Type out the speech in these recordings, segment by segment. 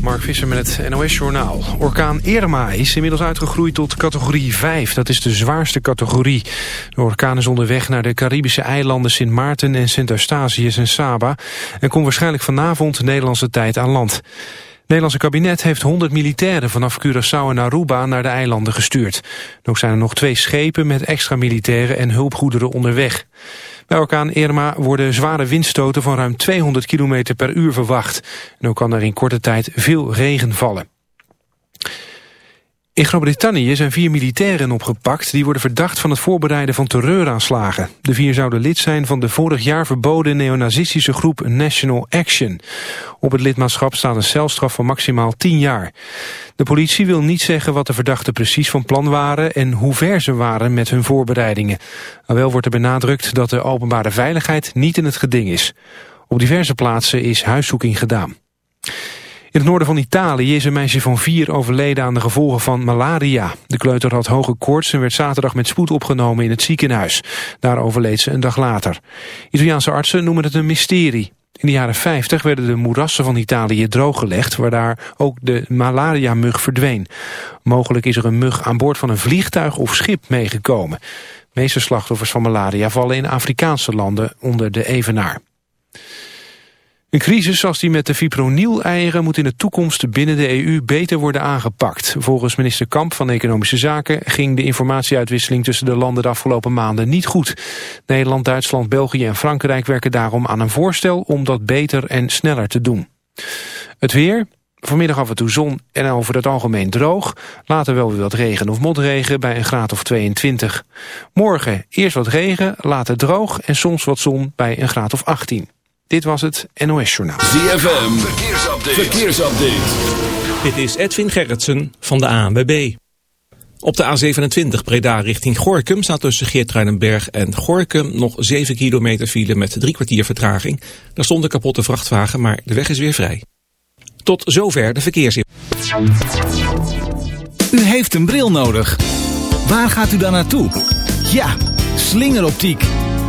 Mark Visser met het NOS-journaal. Orkaan Irma is inmiddels uitgegroeid tot categorie 5. Dat is de zwaarste categorie. De orkaan is onderweg naar de Caribische eilanden Sint Maarten en Sint Eustatius en Saba... en komt waarschijnlijk vanavond Nederlandse tijd aan land. Het Nederlandse kabinet heeft 100 militairen vanaf Curaçao en Aruba naar de eilanden gestuurd. ook zijn er nog twee schepen met extra militairen en hulpgoederen onderweg. Bij orkaan Irma worden zware windstoten van ruim 200 km per uur verwacht. En ook kan er in korte tijd veel regen vallen. In Groot-Brittannië zijn vier militairen opgepakt... die worden verdacht van het voorbereiden van terreuraanslagen. De vier zouden lid zijn van de vorig jaar verboden neonazistische groep National Action. Op het lidmaatschap staat een celstraf van maximaal 10 jaar. De politie wil niet zeggen wat de verdachten precies van plan waren... en hoe ver ze waren met hun voorbereidingen. Al wel wordt er benadrukt dat de openbare veiligheid niet in het geding is. Op diverse plaatsen is huiszoeking gedaan. In het noorden van Italië is een meisje van vier overleden aan de gevolgen van malaria. De kleuter had hoge koorts en werd zaterdag met spoed opgenomen in het ziekenhuis. Daar overleed ze een dag later. Italiaanse artsen noemen het een mysterie. In de jaren 50 werden de moerassen van Italië drooggelegd... waardoor ook de malaria-mug verdween. Mogelijk is er een mug aan boord van een vliegtuig of schip meegekomen. De meeste slachtoffers van malaria vallen in Afrikaanse landen onder de evenaar. Een crisis zoals die met de fipronil-eieren moet in de toekomst binnen de EU beter worden aangepakt. Volgens minister Kamp van Economische Zaken ging de informatieuitwisseling tussen de landen de afgelopen maanden niet goed. Nederland, Duitsland, België en Frankrijk werken daarom aan een voorstel om dat beter en sneller te doen. Het weer, Vanmiddag af en toe zon en over het algemeen droog. Later wel weer wat regen of motregen bij een graad of 22. Morgen eerst wat regen, later droog en soms wat zon bij een graad of 18. Dit was het NOS Journaal. ZFM, verkeersupdate. verkeersupdate. Dit is Edwin Gerritsen van de ANWB. Op de A27 Breda richting Gorkum staat tussen Geertruidenberg en Gorkum nog 7 kilometer file met drie kwartier vertraging. Daar stond een kapotte vrachtwagen, maar de weg is weer vrij. Tot zover de verkeersin. U heeft een bril nodig. Waar gaat u dan naartoe? Ja, slingeroptiek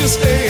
just stay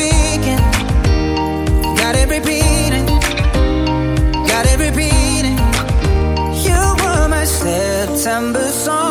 September song,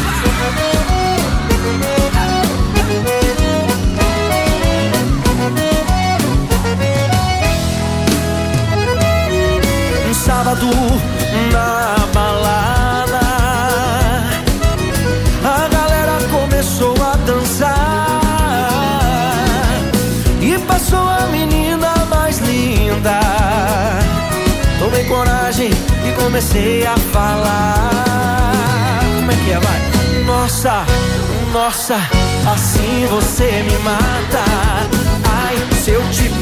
Na balada, a galera começou a dançar e passou a menina mais linda. Tomei coragem e comecei a falar. Como é que é, vai? Nossa, nossa, assim você me mata.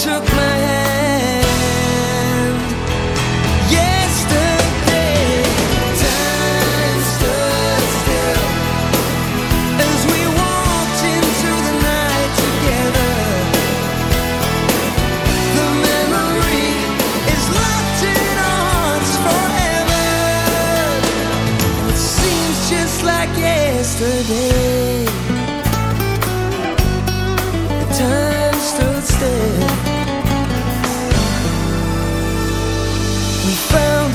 took my hand. Yesterday, time stood still as we walked into the night together. The memory is locked in our hearts forever. It seems just like yesterday. Time stood still.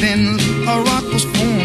Then a rock was formed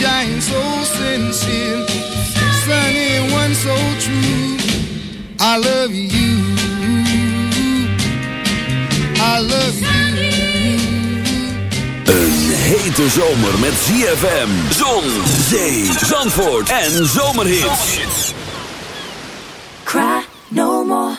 one shines so sincere. Sunny one so true. I love you. I love you. Een hete zomer met ZFM, zon, zee, zandvoort en zomerhits. Cry no more,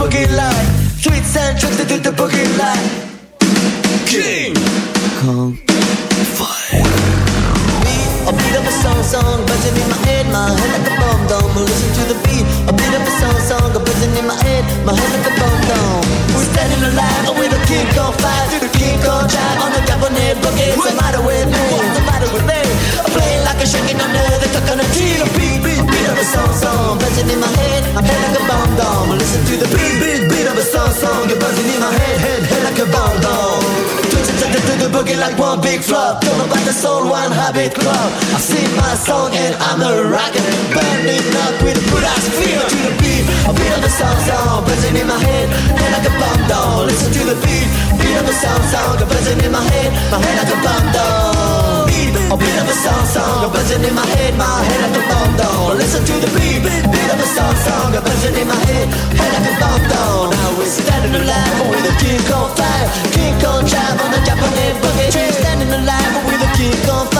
forget life. a burning up with a good ass feel to the beat. I feel the sound sound buzzing in my head, head like a bomb down. Listen to the beat, beat of a sound sound buzzing in my head, my head like a bomb down. Beat, a beat of a song, sound buzzing in my head, my head like a bomb down. Listen to the beat, beat of a song, sound buzzing in my head, head like a bomb down. Now we're standing alive with a kick on fire, kick on drive on the Japanese boogie. Standing alive with a kick on fire.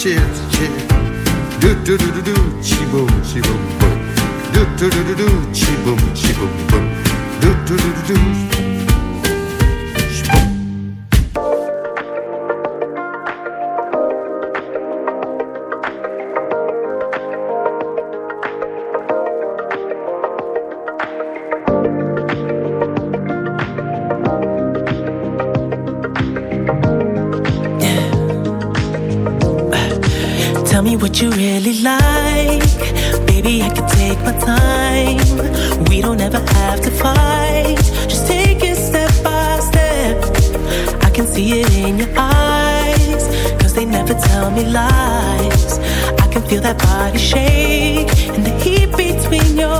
chips, chips. Do do do do do, chi boom, chi boom boom. Do do do do do, chi boom, chi boom boom. Do do do do do. Really like. Baby, I can take my time. We don't ever have to fight. Just take it step by step. I can see it in your eyes. Cause they never tell me lies. I can feel that body shake. And the heat between your